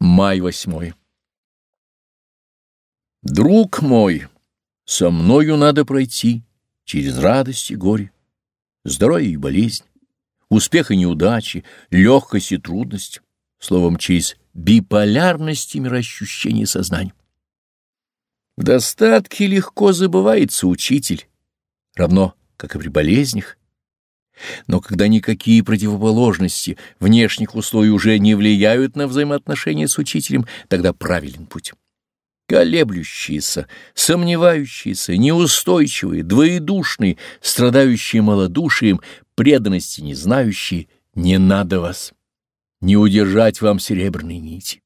Май восьмой. Друг мой, со мною надо пройти через радость и горе, здоровье и болезнь, успех и неудачи, легкость и трудность, словом, через биполярность и мироощущение сознания. В достатке легко забывается учитель, равно как и при болезнях. Но когда никакие противоположности внешних условий уже не влияют на взаимоотношения с учителем, тогда правилен путь. Колеблющиеся, сомневающиеся, неустойчивые, двоедушные, страдающие малодушием, преданности не знающие, не надо вас, не удержать вам серебряной нити.